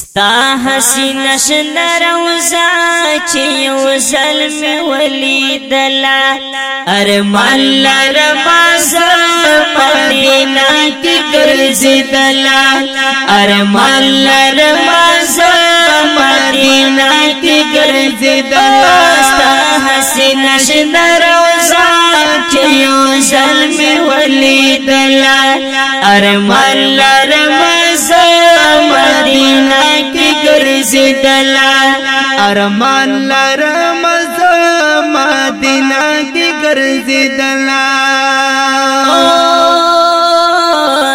ستا حسین شن روزا چې یو ظلم ولیدلا ارمان لرما زمدینا کی ګرځیدلا ارمان لرما زمدینا کی ګرځیدلا ستا حسین شن روزا ارمان لرمز مدینہ کی گرزی دلا ارمان لرمز مدینہ کی گرزی دلا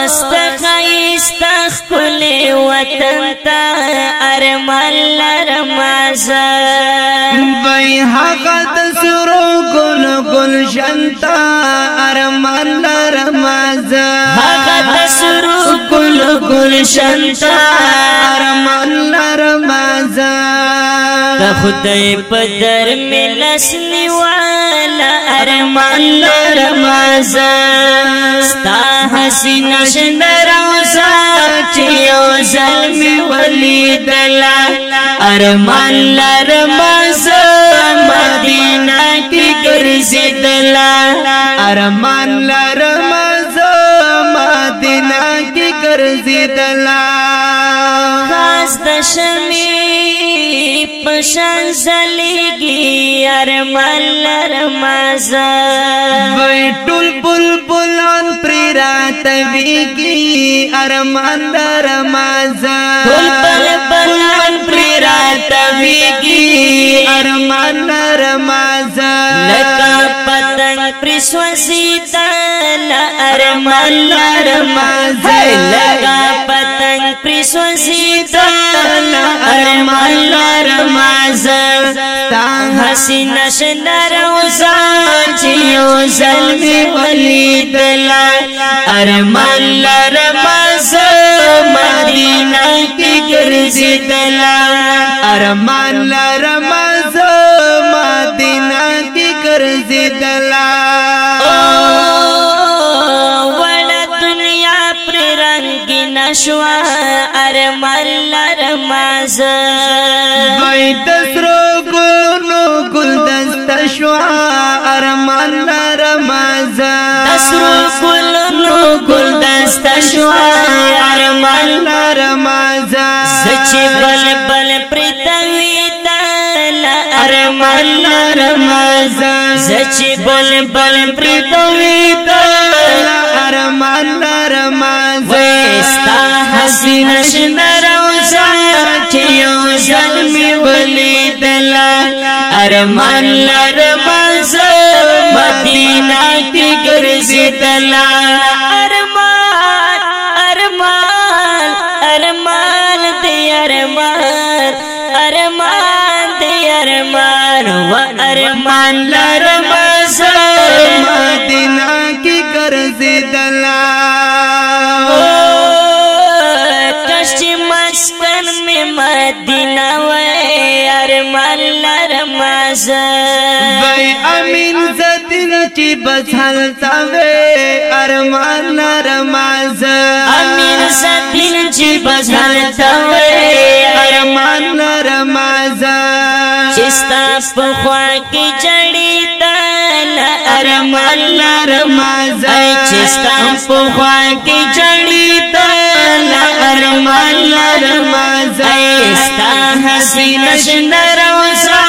استخ کل وطن تا ارمان لرمز بای حقت سرو گل گل شنتا ارمان لرمز گلشن تا ارمان لرمازان دا خدای په در ملس نیوالا ارمان لرمازان ستا حسین شند روزا چې یو ظلم ولیدلا ارمان لرمازان مدینه کې ګرځیدلا ارمان لرمازان ګرځیدلا خاص د شمی پشان زلیږي ارمل رمز وای ټول بلبلان پر راتويږي ارمان رمز ټول بلبلان پر راتويږي ارمان رمز لکه پتنګ پر سوځي لا ارمان لا ارمان لگا پتنگ پرسوزی دا لا ارمان لا ارمان تا حسین شندر وزا چیو ظلمی ولی دلا ارمان لا ارمان مدینہ کی گرزی دلا ارمان لا ارمان مدینہ کی گرزی دلا ارمان لرما ز دوی تسرو ګلونو ګل دست شو ارمان لرما ز تسرو ګلونو ګل دست شو ارمان لرما ز سچ بل بل پرتوي تل ارمان لرما ز سچ بل بل پرتوي شنه روزا چې یو ځل می ولیدل ارمان لرم زه مدینه کې ګرځیدل ارمان ارمان ارمان دې ارمان ارمان دې ارمان و ارمان لرم زه مدینه کې ګرځیدل وای امین زدن چې بس حالتا وې ارمان نرماز امین زدن چې بس حالتا وې ارمان نرماز چې ستا په خوا کې جړې ارمان نرماز چې ستا په خوا کې جړې ارمان نرماز ستا حسین شنه روزه